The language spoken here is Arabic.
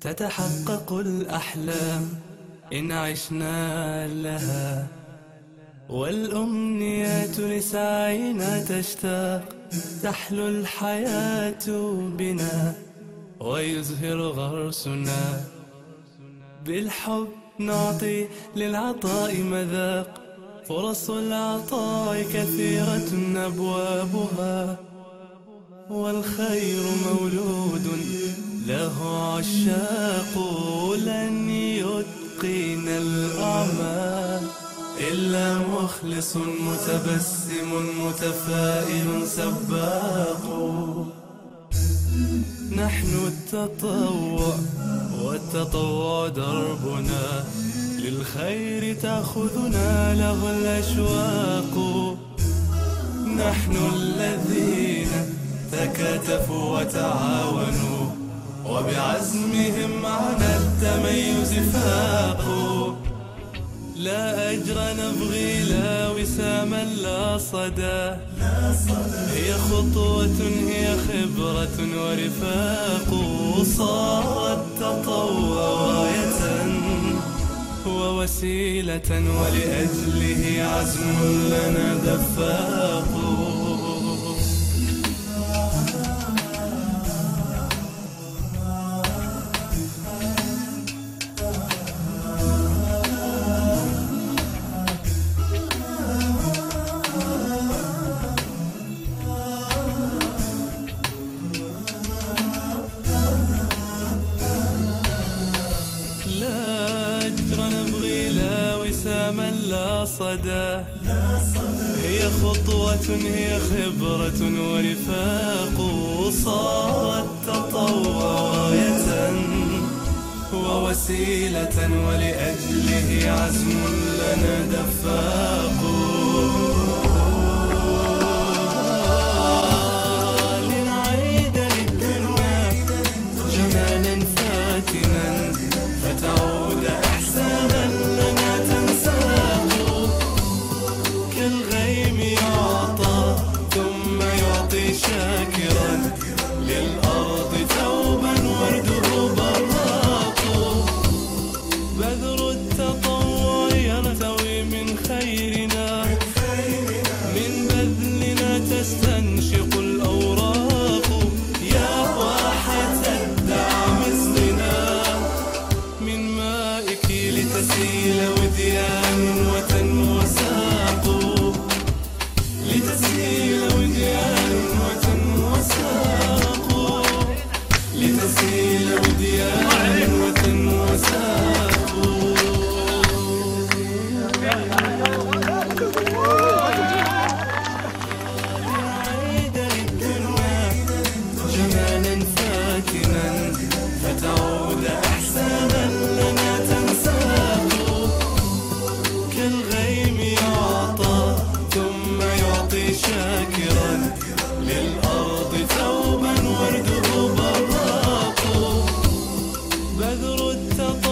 تتحقق الأحلام إن عشنا لها. والأمنيات لسعينا تشتاق تحلو الحياة بنا ويزهر غرسنا. بالحب نعطي للعطاء مذاق فرص العطاء كثيرة أبوابها. والخير مولود له عشاق لن إلا مخلص متبسم متفائل سباق. نحن التطوع والتطوع دربنا للخير تأخذنا له الأشواق. نحن الذين تكاتفوا وتعاونوا وبعزمهم على التميز فاقوا. نبغي لا وساما لا صدى. هي خطوة هي خبرة ورفاق صار التطوع غاية ووسيلة ولأجله عزم لنا دفاق. لا صدى. هي خطوة هي خبرة ورفاق صار التطوع غاية ووسيلة ولأجله عزم لنا دفاق شاكرا للأرض ثوبا ورده براق بذر التقوى